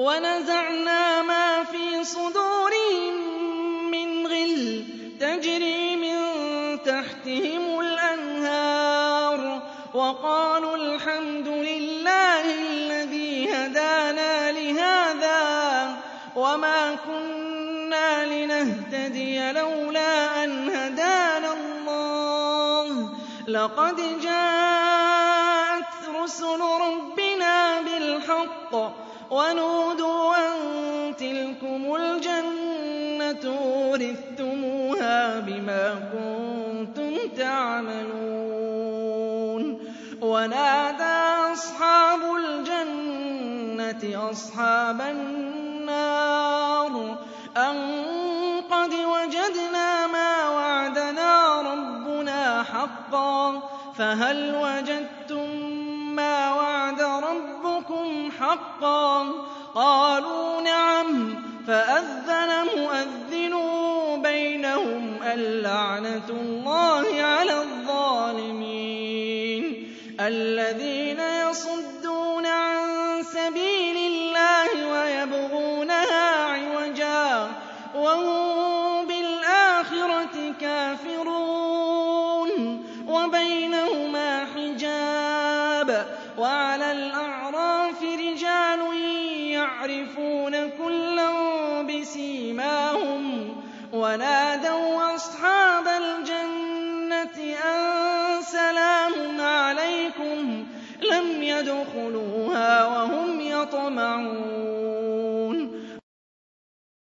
ونزعنا ما في صدورهم من غل تجري من تحتهم الأنهار وقالوا الحمد لله الذي هدانا لهذا وما كنا لنهتدي لولا أن هدانا الله لقد جاءت رسل ربنا بالحق ونودوا أن تلكم الجنة ورثتموها بما كنتم تعملون ونادى أصحاب الجنة أصحاب النار أن قد وجدنا ما وعدنا ربنا حقا فهل وجدتم حقا. قالوا نعم. فأذن مؤذن بينهم اللعنة الله على الظالمين. الذين يصدون عن سبيل الله ويبغونها عوجا. وهم بالآخرة كافرون. وبينهما حجاب. وعلى الأعراف يعرفون كلا بسيماهم ونادوا أصحاب الجنة أن سلام عليكم لم يدخلوها وهم يطمعون